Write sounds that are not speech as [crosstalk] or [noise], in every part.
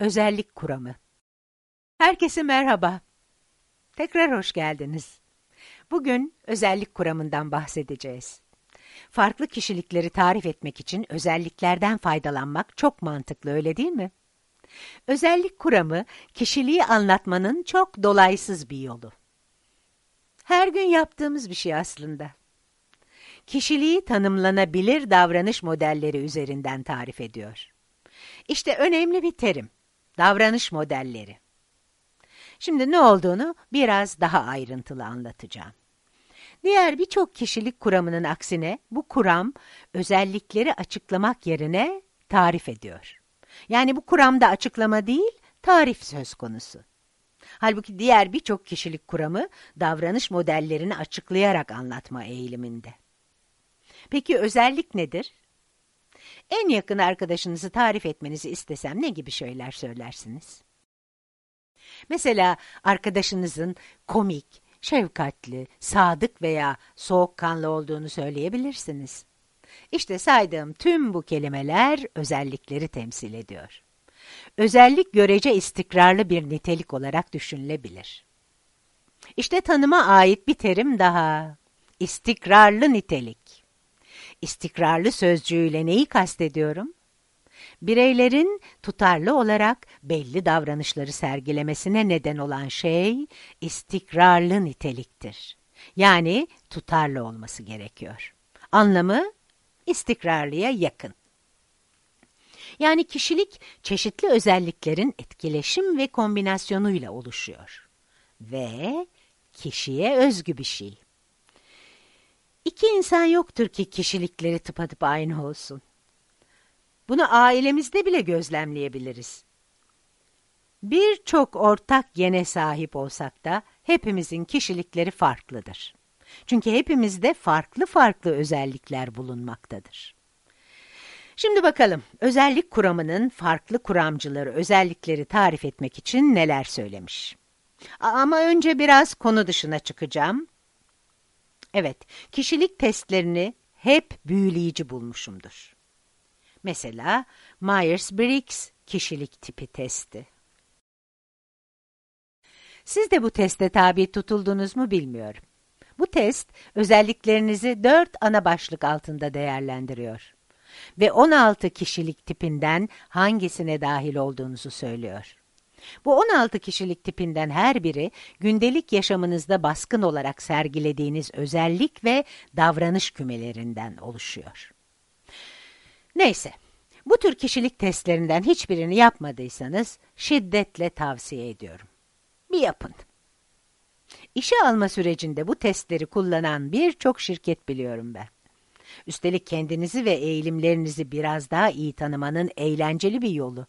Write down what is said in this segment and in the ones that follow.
Özellik kuramı. Herkese merhaba. Tekrar hoş geldiniz. Bugün özellik kuramından bahsedeceğiz. Farklı kişilikleri tarif etmek için özelliklerden faydalanmak çok mantıklı öyle değil mi? Özellik kuramı kişiliği anlatmanın çok dolaysız bir yolu. Her gün yaptığımız bir şey aslında. Kişiliği tanımlanabilir davranış modelleri üzerinden tarif ediyor. İşte önemli bir terim. Davranış modelleri. Şimdi ne olduğunu biraz daha ayrıntılı anlatacağım. Diğer birçok kişilik kuramının aksine bu kuram özellikleri açıklamak yerine tarif ediyor. Yani bu kuramda açıklama değil, tarif söz konusu. Halbuki diğer birçok kişilik kuramı davranış modellerini açıklayarak anlatma eğiliminde. Peki özellik nedir? En yakın arkadaşınızı tarif etmenizi istesem ne gibi şeyler söylersiniz? Mesela arkadaşınızın komik, şefkatli, sadık veya soğukkanlı olduğunu söyleyebilirsiniz. İşte saydığım tüm bu kelimeler özellikleri temsil ediyor. Özellik görece istikrarlı bir nitelik olarak düşünülebilir. İşte tanıma ait bir terim daha. İstikrarlı nitelik. İstikrarlı sözcüğüyle neyi kastediyorum? Bireylerin tutarlı olarak belli davranışları sergilemesine neden olan şey istikrarlı niteliktir. Yani tutarlı olması gerekiyor. Anlamı istikrarlıya yakın. Yani kişilik çeşitli özelliklerin etkileşim ve kombinasyonuyla oluşuyor. Ve kişiye özgü bir şey. İki insan yoktur ki kişilikleri tıpatıp aynı olsun. Bunu ailemizde bile gözlemleyebiliriz. Birçok ortak gene sahip olsak da hepimizin kişilikleri farklıdır. Çünkü hepimizde farklı farklı özellikler bulunmaktadır. Şimdi bakalım özellik kuramının farklı kuramcıları özellikleri tarif etmek için neler söylemiş. Ama önce biraz konu dışına çıkacağım. Evet, kişilik testlerini hep büyüleyici bulmuşumdur. Mesela Myers-Briggs kişilik tipi testi. Siz de bu teste tabi tutuldunuz mu bilmiyorum. Bu test özelliklerinizi dört ana başlık altında değerlendiriyor ve 16 kişilik tipinden hangisine dahil olduğunuzu söylüyor. Bu 16 kişilik tipinden her biri gündelik yaşamınızda baskın olarak sergilediğiniz özellik ve davranış kümelerinden oluşuyor. Neyse, bu tür kişilik testlerinden hiçbirini yapmadıysanız şiddetle tavsiye ediyorum. Bir yapın. İşe alma sürecinde bu testleri kullanan birçok şirket biliyorum ben. Üstelik kendinizi ve eğilimlerinizi biraz daha iyi tanımanın eğlenceli bir yolu.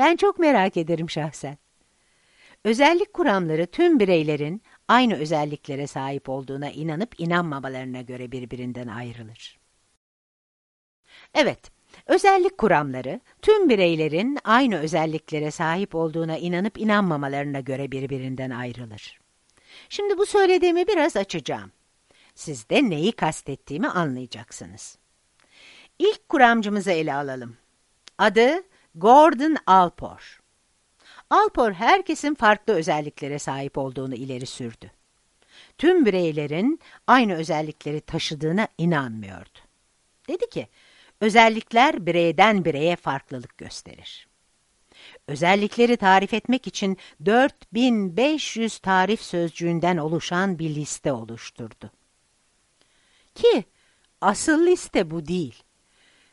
Ben çok merak ederim şahsen. Özellik kuramları tüm bireylerin aynı özelliklere sahip olduğuna inanıp inanmamalarına göre birbirinden ayrılır. Evet, özellik kuramları tüm bireylerin aynı özelliklere sahip olduğuna inanıp inanmamalarına göre birbirinden ayrılır. Şimdi bu söylediğimi biraz açacağım. Siz de neyi kastettiğimi anlayacaksınız. İlk kuramcımızı ele alalım. Adı Gordon Alpor. Alpor herkesin farklı özelliklere sahip olduğunu ileri sürdü. Tüm bireylerin aynı özellikleri taşıdığına inanmıyordu. Dedi ki, özellikler bireyden bireye farklılık gösterir. Özellikleri tarif etmek için 4500 tarif sözcüğünden oluşan bir liste oluşturdu. Ki asıl liste bu değil.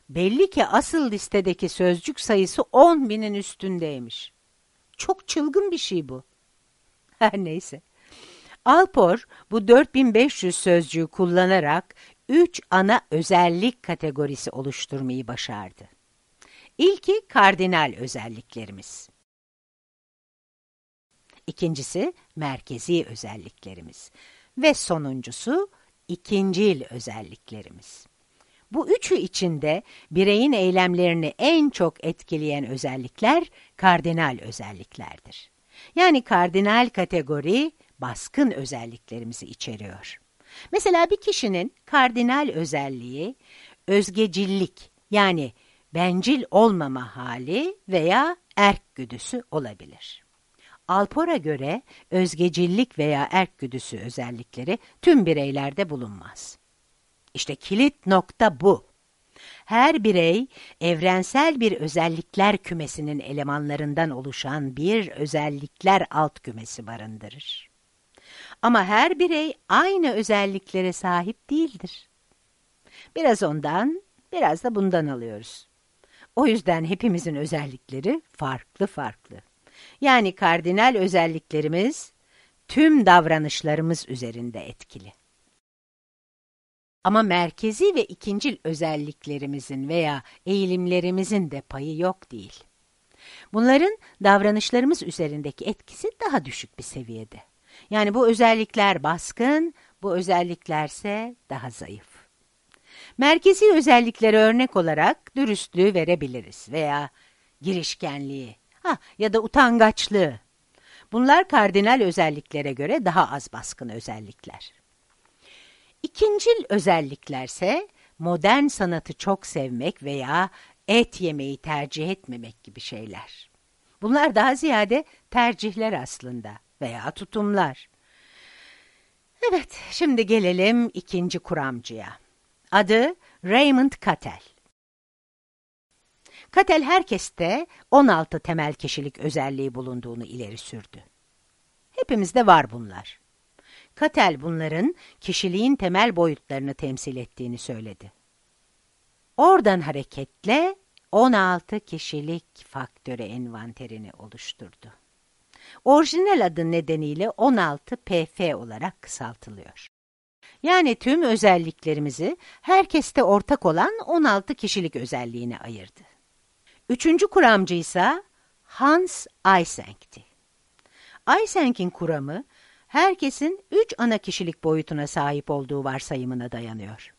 Belli ki asıl listedeki sözcük sayısı 10 binin üstündeymiş. Çok çılgın bir şey bu. [laughs] Her neyse. Alpor bu 4500 sözcüğü kullanarak 3 ana özellik kategorisi oluşturmayı başardı. İlki kardinal özelliklerimiz. İkincisi merkezi özelliklerimiz. Ve sonuncusu ikincil özelliklerimiz. Bu üçü içinde bireyin eylemlerini en çok etkileyen özellikler kardinal özelliklerdir. Yani kardinal kategori baskın özelliklerimizi içeriyor. Mesela bir kişinin kardinal özelliği özgecillik yani bencil olmama hali veya erk güdüsü olabilir. Alpor'a göre özgecillik veya erk güdüsü özellikleri tüm bireylerde bulunmaz. İşte kilit nokta bu. Her birey evrensel bir özellikler kümesinin elemanlarından oluşan bir özellikler alt kümesi barındırır. Ama her birey aynı özelliklere sahip değildir. Biraz ondan, biraz da bundan alıyoruz. O yüzden hepimizin özellikleri farklı farklı. Yani kardinal özelliklerimiz tüm davranışlarımız üzerinde etkili. Ama merkezi ve ikincil özelliklerimizin veya eğilimlerimizin de payı yok değil. Bunların davranışlarımız üzerindeki etkisi daha düşük bir seviyede. Yani bu özellikler baskın, bu özelliklerse daha zayıf. Merkezi özelliklere örnek olarak dürüstlüğü verebiliriz veya girişkenliği ha, ya da utangaçlığı. Bunlar kardinal özelliklere göre daha az baskın özellikler. İkincil özelliklerse modern sanatı çok sevmek veya et yemeyi tercih etmemek gibi şeyler. Bunlar daha ziyade tercihler aslında veya tutumlar. Evet, şimdi gelelim ikinci kuramcıya. Adı Raymond Cattell. Cattell herkeste 16 temel kişilik özelliği bulunduğunu ileri sürdü. Hepimizde var bunlar. Cattell bunların kişiliğin temel boyutlarını temsil ettiğini söyledi. Oradan hareketle 16 kişilik faktörü envanterini oluşturdu. Orijinal adı nedeniyle 16 PF olarak kısaltılıyor. Yani tüm özelliklerimizi herkeste ortak olan 16 kişilik özelliğine ayırdı. Üçüncü kuramcı ise Hans Eysenk'ti. Eysenk'in kuramı, herkesin üç ana kişilik boyutuna sahip olduğu varsayımına dayanıyor.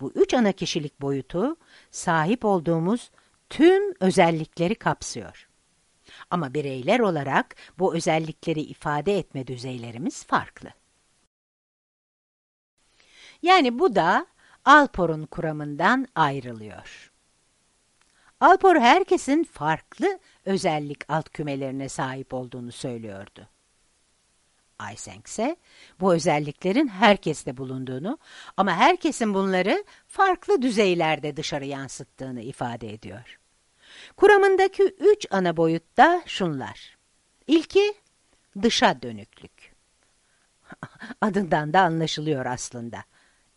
Bu üç ana kişilik boyutu, sahip olduğumuz tüm özellikleri kapsıyor. Ama bireyler olarak bu özellikleri ifade etme düzeylerimiz farklı. Yani bu da Alpor'un kuramından ayrılıyor. Alpor herkesin farklı özellik alt kümelerine sahip olduğunu söylüyordu. Eysenck ise bu özelliklerin herkeste bulunduğunu ama herkesin bunları farklı düzeylerde dışarı yansıttığını ifade ediyor. Kuramındaki üç ana boyut da şunlar. İlki dışa dönüklük. [laughs] Adından da anlaşılıyor aslında.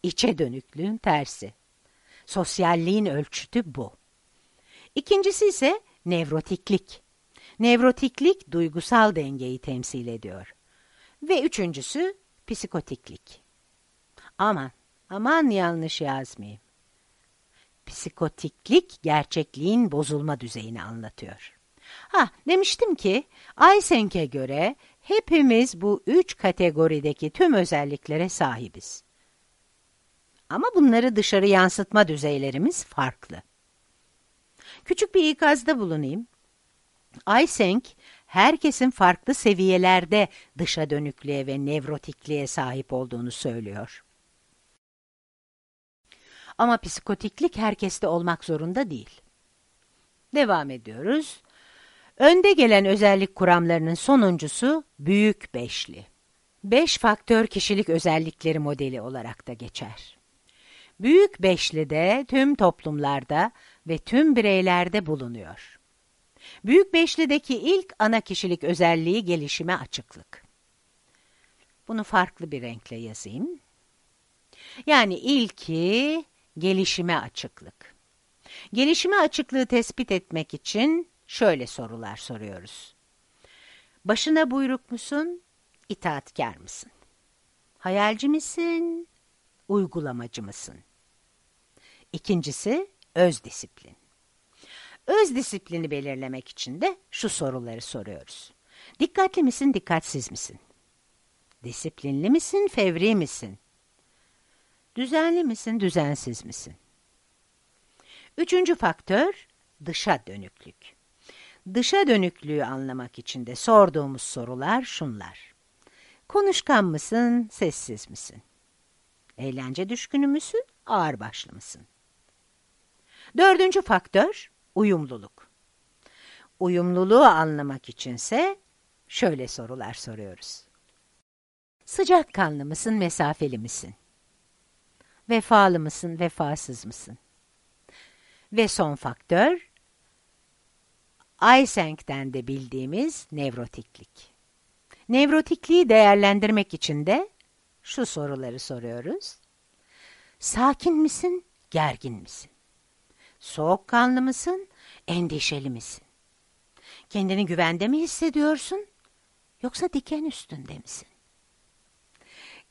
İçe dönüklüğün tersi. Sosyalliğin ölçütü bu. İkincisi ise nevrotiklik. Nevrotiklik duygusal dengeyi temsil ediyor. Ve üçüncüsü psikotiklik. Aman, aman yanlış yazmayayım. Psikotiklik gerçekliğin bozulma düzeyini anlatıyor. Ha, demiştim ki Eysenk'e göre hepimiz bu üç kategorideki tüm özelliklere sahibiz. Ama bunları dışarı yansıtma düzeylerimiz farklı. Küçük bir ikazda bulunayım. Eysenck, herkesin farklı seviyelerde dışa dönüklüğe ve nevrotikliğe sahip olduğunu söylüyor. Ama psikotiklik herkeste olmak zorunda değil. Devam ediyoruz. Önde gelen özellik kuramlarının sonuncusu büyük beşli. Beş faktör kişilik özellikleri modeli olarak da geçer. Büyük beşli de tüm toplumlarda ve tüm bireylerde bulunuyor. Büyük beşlideki ilk ana kişilik özelliği gelişime açıklık. Bunu farklı bir renkle yazayım. Yani ilki gelişime açıklık. Gelişime açıklığı tespit etmek için şöyle sorular soruyoruz. Başına buyruk musun, itaatkar mısın? Hayalci misin, uygulamacı mısın? İkincisi, öz disiplin. Öz disiplini belirlemek için de şu soruları soruyoruz. Dikkatli misin, dikkatsiz misin? Disiplinli misin, fevri misin? Düzenli misin, düzensiz misin? Üçüncü faktör, dışa dönüklük. Dışa dönüklüğü anlamak için de sorduğumuz sorular şunlar. Konuşkan mısın, sessiz misin? Eğlence düşkünü müsün, ağırbaşlı mısın? Dördüncü faktör, uyumluluk. Uyumluluğu anlamak içinse şöyle sorular soruyoruz. Sıcakkanlı mısın, mesafeli misin? Vefalı mısın, vefasız mısın? Ve son faktör, Eysenk'ten de bildiğimiz nevrotiklik. Nevrotikliği değerlendirmek için de şu soruları soruyoruz. Sakin misin, gergin misin? Soğukkanlı mısın, endişeli misin? Kendini güvende mi hissediyorsun, yoksa diken üstünde misin?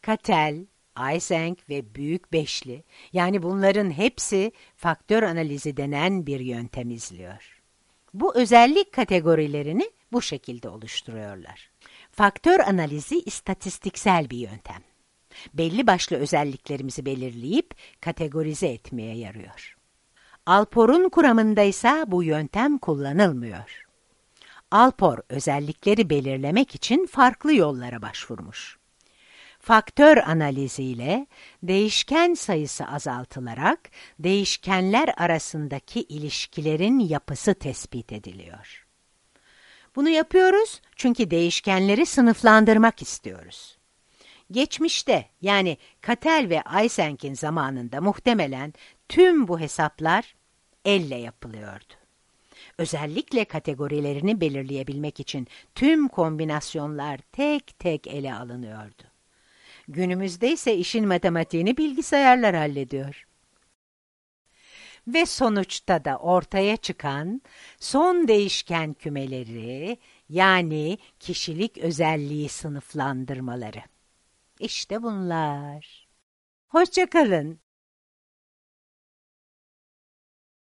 Katel, Eysenck ve Büyük Beşli, yani bunların hepsi faktör analizi denen bir yöntem izliyor. Bu özellik kategorilerini bu şekilde oluşturuyorlar. Faktör analizi istatistiksel bir yöntem. Belli başlı özelliklerimizi belirleyip kategorize etmeye yarıyor. Alpor'un kuramında ise bu yöntem kullanılmıyor. Alpor özellikleri belirlemek için farklı yollara başvurmuş. Faktör analiziyle değişken sayısı azaltılarak değişkenler arasındaki ilişkilerin yapısı tespit ediliyor. Bunu yapıyoruz çünkü değişkenleri sınıflandırmak istiyoruz. Geçmişte yani Katel ve Eysenk'in zamanında muhtemelen tüm bu hesaplar elle yapılıyordu. Özellikle kategorilerini belirleyebilmek için tüm kombinasyonlar tek tek ele alınıyordu. Günümüzde ise işin matematiğini bilgisayarlar hallediyor. Ve sonuçta da ortaya çıkan son değişken kümeleri yani kişilik özelliği sınıflandırmaları. İşte bunlar. Hoşçakalın.